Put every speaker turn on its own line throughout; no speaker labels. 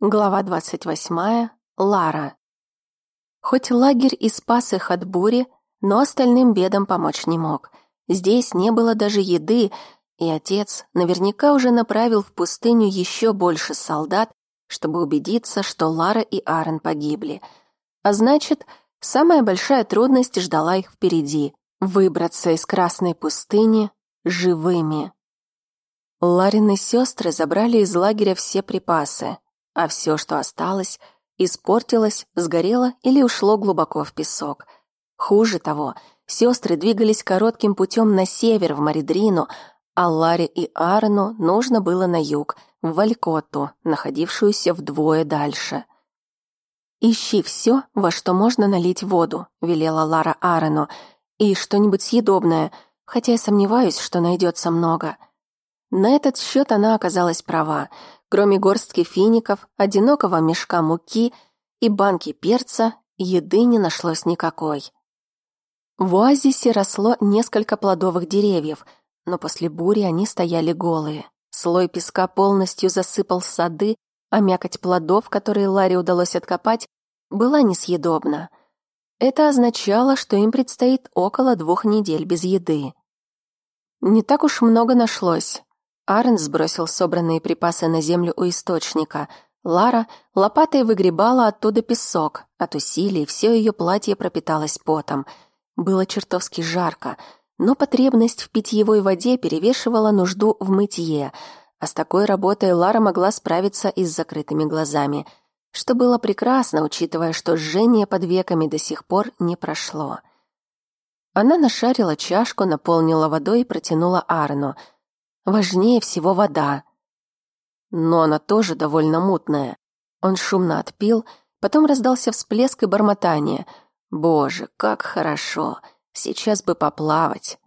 Глава 28. Лара. Хоть лагерь и спас их от бури, но остальным бедам помочь не мог. Здесь не было даже еды, и отец наверняка уже направил в пустыню еще больше солдат, чтобы убедиться, что Лара и Аарон погибли. А значит, самая большая трудность ждала их впереди — выбраться из Красной пустыни живыми. Ларины сестры забрали из лагеря все припасы — а все, что осталось, испортилось, сгорело или ушло глубоко в песок. Хуже того, сестры двигались коротким путем на север, в Маридрину, а Ларе и Аарону нужно было на юг, в Валькотту, находившуюся вдвое дальше. «Ищи все, во что можно налить воду», — велела Лара Аарону, «и что-нибудь съедобное, хотя я сомневаюсь, что найдется много». На этот счет она оказалась права — Кроме горстки фиников, одинокого мешка муки и банки перца, еды не нашлось никакой. В оазисе росло несколько плодовых деревьев, но после бури они стояли голые. Слой песка полностью засыпал сады, а мякоть плодов, которые Ларе удалось откопать, была несъедобна. Это означало, что им предстоит около двух недель без еды. Не так уж много нашлось. Арен сбросил собранные припасы на землю у источника. Лара лопатой выгребала оттуда песок. От усилий все ее платье пропиталось потом. Было чертовски жарко, но потребность в питьевой воде перевешивала нужду в мытье, а с такой работой Лара могла справиться и с закрытыми глазами, что было прекрасно, учитывая, что жжение под веками до сих пор не прошло. Она нашарила чашку, наполнила водой и протянула Арну — Важнее всего вода. Но она тоже довольно мутная. Он шумно отпил, потом раздался всплеск и бормотание. «Боже, как хорошо! Сейчас бы поплавать!»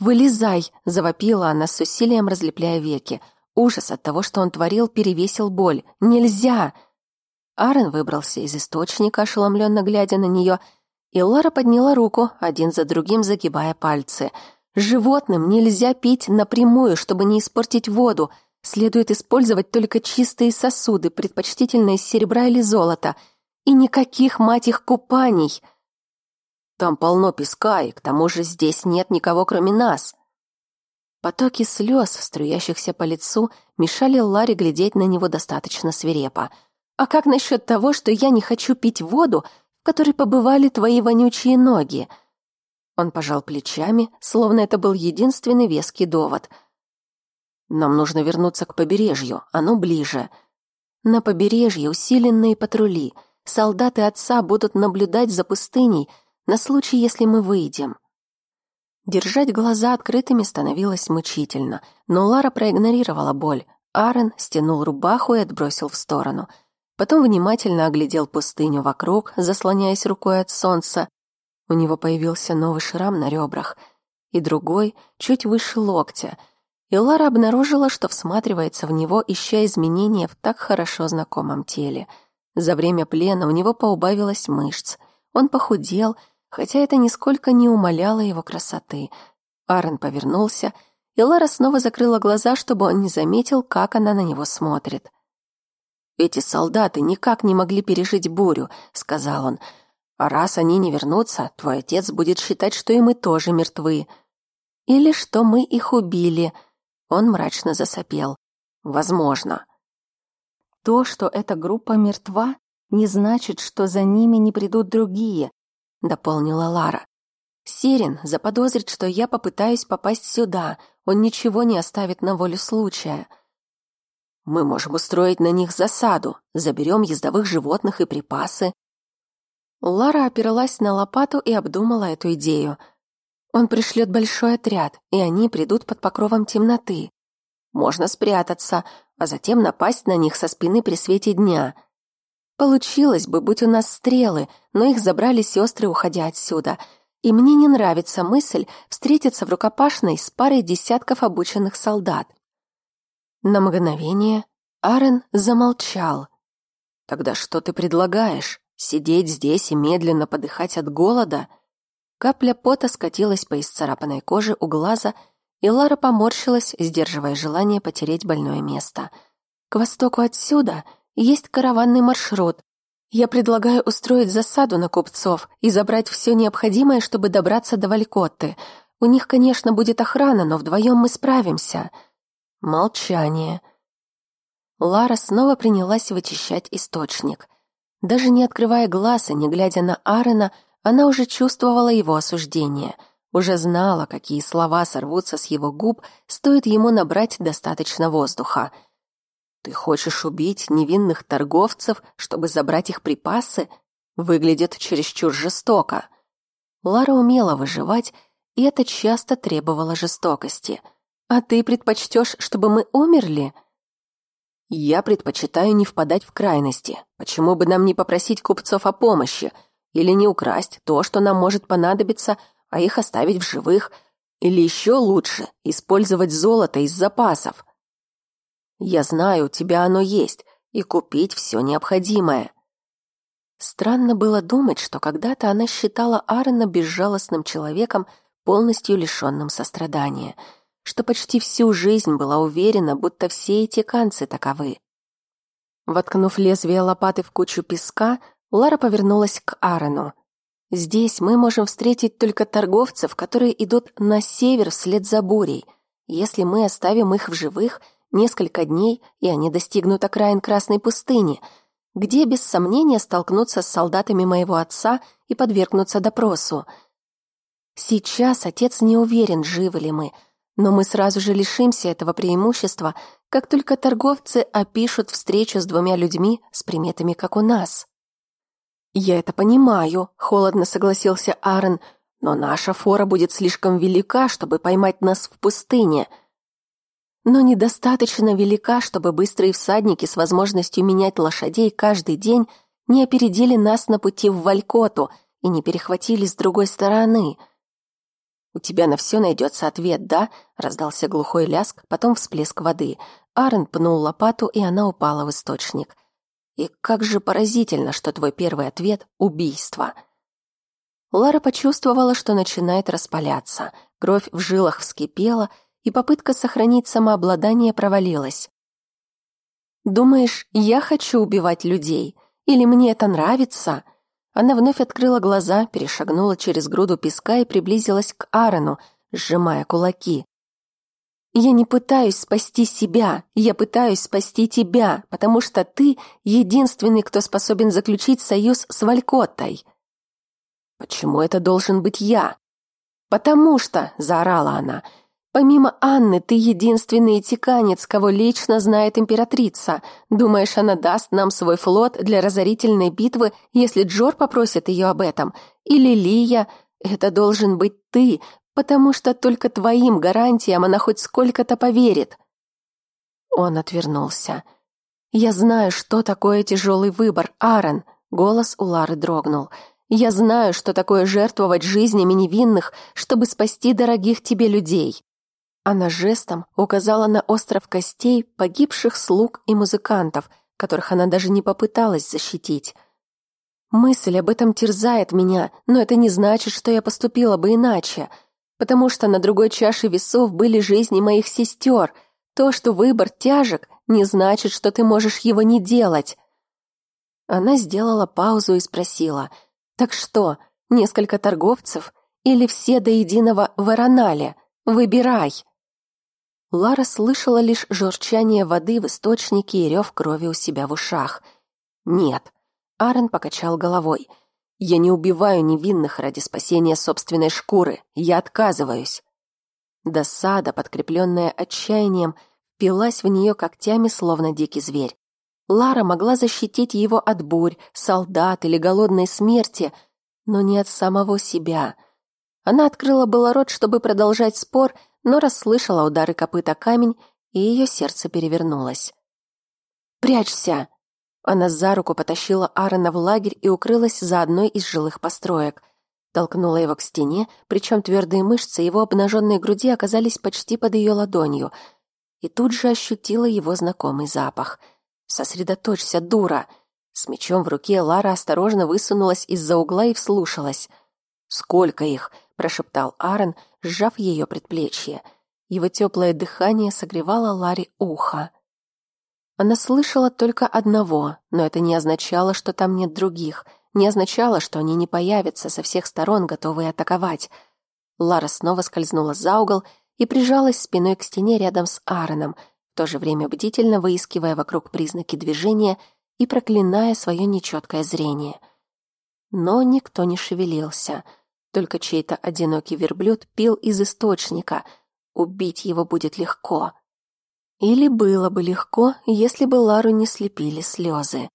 «Вылезай!» — завопила она с усилием, разлепляя веки. Ужас от того, что он творил, перевесил боль. «Нельзя!» Аарон выбрался из источника, ошеломленно глядя на нее, и Лара подняла руку, один за другим загибая пальцы — Животным нельзя пить напрямую, чтобы не испортить воду. Следует использовать только чистые сосуды, предпочтительно из серебра или золота. И никаких, мать их, купаний. Там полно песка, и к тому же здесь нет никого, кроме нас. Потоки слез, струящихся по лицу, мешали Ларе глядеть на него достаточно свирепо. «А как насчет того, что я не хочу пить воду, в которой побывали твои вонючие ноги?» Он пожал плечами, словно это был единственный веский довод. «Нам нужно вернуться к побережью, оно ближе». На побережье усиленные патрули. Солдаты отца будут наблюдать за пустыней на случай, если мы выйдем. Держать глаза открытыми становилось мучительно, но Лара проигнорировала боль. Аарон стянул рубаху и отбросил в сторону. Потом внимательно оглядел пустыню вокруг, заслоняясь рукой от солнца, у него появился новый шрам на ребрах и другой, чуть выше локтя, и Лара обнаружила, что всматривается в него, ища изменения в так хорошо знакомом теле. За время плена у него поубавилось мышц. Он похудел, хотя это нисколько не умаляло его красоты. Аарон повернулся, и Лара снова закрыла глаза, чтобы он не заметил, как она на него смотрит. «Эти солдаты никак не могли пережить бурю», — сказал он, — а раз они не вернутся, твой отец будет считать, что и мы тоже мертвы. Или что мы их убили. Он мрачно засопел. Возможно. То, что эта группа мертва, не значит, что за ними не придут другие, дополнила Лара. Сирин заподозрит, что я попытаюсь попасть сюда. Он ничего не оставит на волю случая. Мы можем устроить на них засаду, заберем ездовых животных и припасы, Лара опиралась на лопату и обдумала эту идею. Он пришлет большой отряд, и они придут под покровом темноты. Можно спрятаться, а затем напасть на них со спины при свете дня. Получилось бы, будь у нас стрелы, но их забрали сестры, уходя отсюда. И мне не нравится мысль встретиться в рукопашной с парой десятков обученных солдат. На мгновение Арен замолчал. «Тогда что ты предлагаешь?» Сидеть здесь и медленно подыхать от голода? Капля пота скатилась по исцарапанной коже у глаза, и Лара поморщилась, сдерживая желание потереть больное место. К востоку отсюда есть караванный маршрут. Я предлагаю устроить засаду на купцов и забрать все необходимое, чтобы добраться до Валькотты. У них, конечно, будет охрана, но вдвоем мы справимся». Молчание. Лара снова принялась вычищать источник. Даже не открывая глаз и не глядя на Аарона, она уже чувствовала его осуждение, уже знала, какие слова сорвутся с его губ, стоит ему набрать достаточно воздуха. «Ты хочешь убить невинных торговцев, чтобы забрать их припасы?» Выглядит чересчур жестоко. Лара умела выживать, и это часто требовало жестокости. «А ты предпочтешь, чтобы мы умерли?» Я предпочитаю не впадать в крайности. Почему бы нам не попросить купцов о помощи? Или не украсть то, что нам может понадобиться, а их оставить в живых? Или еще лучше, использовать золото из запасов? Я знаю, у тебя оно есть, и купить все необходимое. Странно было думать, что когда-то она считала Аарона безжалостным человеком, полностью лишенным сострадания — что почти всю жизнь была уверена, будто все эти канцы таковы. Воткнув лезвие лопаты в кучу песка, Лара повернулась к Аарону. «Здесь мы можем встретить только торговцев, которые идут на север вслед за бурей. Если мы оставим их в живых несколько дней, и они достигнут окраин Красной пустыни, где без сомнения столкнутся с солдатами моего отца и подвергнутся допросу. Сейчас отец не уверен, живы ли мы, но мы сразу же лишимся этого преимущества, как только торговцы опишут встречу с двумя людьми с приметами, как у нас. «Я это понимаю», — холодно согласился Аарон, «но наша фора будет слишком велика, чтобы поймать нас в пустыне» но недостаточно велика, чтобы быстрые всадники с возможностью менять лошадей каждый день не опередили нас на пути в Валькоту и не перехватили с другой стороны — «У тебя на все найдется ответ, да?» — раздался глухой ляск, потом всплеск воды. Аарон пнул лопату, и она упала в источник. «И как же поразительно, что твой первый ответ — убийство!» Лара почувствовала, что начинает распаляться. Кровь в жилах вскипела, и попытка сохранить самообладание провалилась. «Думаешь, я хочу убивать людей? Или мне это нравится?» Она вновь открыла глаза, перешагнула через груду песка и приблизилась к Аарону, сжимая кулаки. «Я не пытаюсь спасти себя, я пытаюсь спасти тебя, потому что ты единственный, кто способен заключить союз с Валькоттой». «Почему это должен быть я?» «Потому что», — заорала она, — Помимо Анны, ты единственный этиканец, кого лично знает императрица. Думаешь, она даст нам свой флот для разорительной битвы, если Джор попросит ее об этом? Или Лия? Это должен быть ты, потому что только твоим гарантиям она хоть сколько-то поверит. Он отвернулся. Я знаю, что такое тяжелый выбор, Аарон. Голос у Лары дрогнул. Я знаю, что такое жертвовать жизнями невинных, чтобы спасти дорогих тебе людей. Она жестом указала на остров костей погибших слуг и музыкантов, которых она даже не попыталась защитить. Мысль об этом терзает меня, но это не значит, что я поступила бы иначе, потому что на другой чаше весов были жизни моих сестер. То, что выбор тяжек, не значит, что ты можешь его не делать. Она сделала паузу и спросила, «Так что, несколько торговцев или все до единого в Аронале? Выбирай!» Лара слышала лишь журчание воды в источнике и рев крови у себя в ушах. «Нет», — Аарон покачал головой, — «я не убиваю невинных ради спасения собственной шкуры. Я отказываюсь». Досада, подкрепленная отчаянием, пилась в нее когтями, словно дикий зверь. Лара могла защитить его от бурь, солдат или голодной смерти, но не от самого себя. Она открыла было рот, чтобы продолжать спор, — но расслышала удары копыта камень, и ее сердце перевернулось. «Прячься!» Она за руку потащила Аарона в лагерь и укрылась за одной из жилых построек. Толкнула его к стене, причем твердые мышцы его обнаженной груди оказались почти под ее ладонью. И тут же ощутила его знакомый запах. «Сосредоточься, дура!» С мечом в руке Лара осторожно высунулась из-за угла и вслушалась. «Сколько их?» — прошептал Аарон, сжав ее предплечье. Его теплое дыхание согревало Ларе ухо. Она слышала только одного, но это не означало, что там нет других, не означало, что они не появятся со всех сторон, готовые атаковать. Лара снова скользнула за угол и прижалась спиной к стене рядом с Аароном, в то же время бдительно выискивая вокруг признаки движения и проклиная свое нечеткое зрение. Но никто не шевелился, только чей-то одинокий верблюд пил из источника. Убить его будет легко. Или было бы легко, если бы Лару не слепили слезы.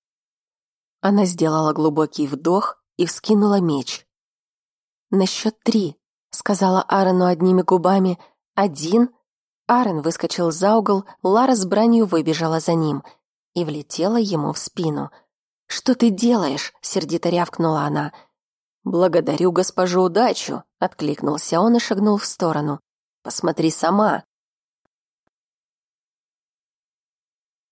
Она сделала глубокий вдох и вскинула меч. «На счет три», — сказала Аарону одними губами. «Один». Аарон выскочил за угол, Лара с бранью выбежала за ним и влетела ему в спину. «Что ты делаешь?» — сердито рявкнула она. «Благодарю госпожу удачу», — откликнулся он и шагнул в сторону. «Посмотри сама».